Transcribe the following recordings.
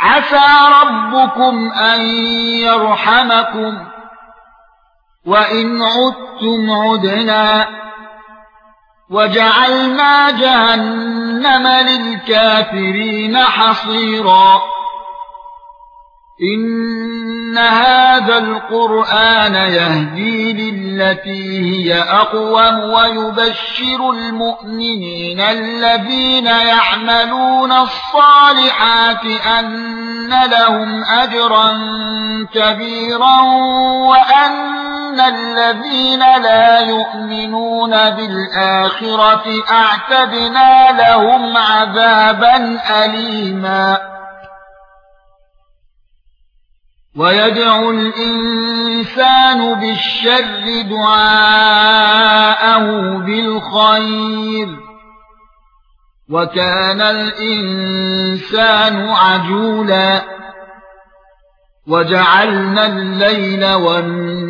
عسى ربكم أن يرحمكم وإن عدتم عدنا وجعلنا جهنم للكافرين حصيرا ان هذا القران يهدي للتي هي اقوم ويبشر المؤمنين الذين يعملون الصالحات ان لهم اجرا كبيرا وان الذين لا يؤمنون بالاخره اعتدنا لهم عذابا اليما ويدعو الإنسان بالشر دعاءه بالخير. وكان الإنسان عجولا. وجعلنا الليل والنهار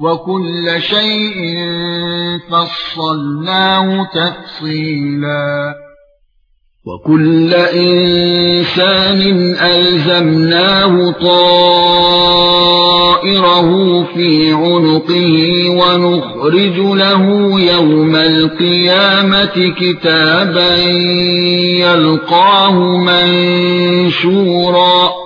وَكُلَّ شَيْءٍ فَصَّلْنَاهُ تَفْصِيلًا. وَكُلَّ إِنسَانٍ أَلْزَمْنَاهُ طَائِرَهُ فِي عُنُقِهِ وَنُخْرِجُ لَهُ يَوْمَ الْقِيَامَةِ كِتَابًا يَلْقَاهُ مَنشُورًا.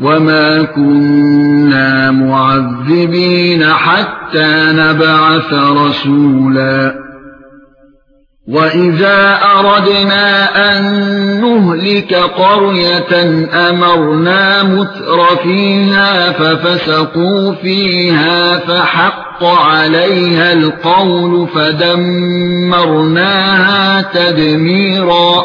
وما كنا معذبين حتى نبعث رسولا وَإِذَا أَرَدْنَا أَن نُّهْلِكَ قَرْيَةً أَمَرْنَا مُتْرَ فِيهَا فَفَسَقُوا فِيهَا فَحَقَّ عَلَيْهَا الْقَوْلُ فَدَمَّرْنَاهَا تَدْمِيرًا